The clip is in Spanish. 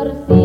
por fin.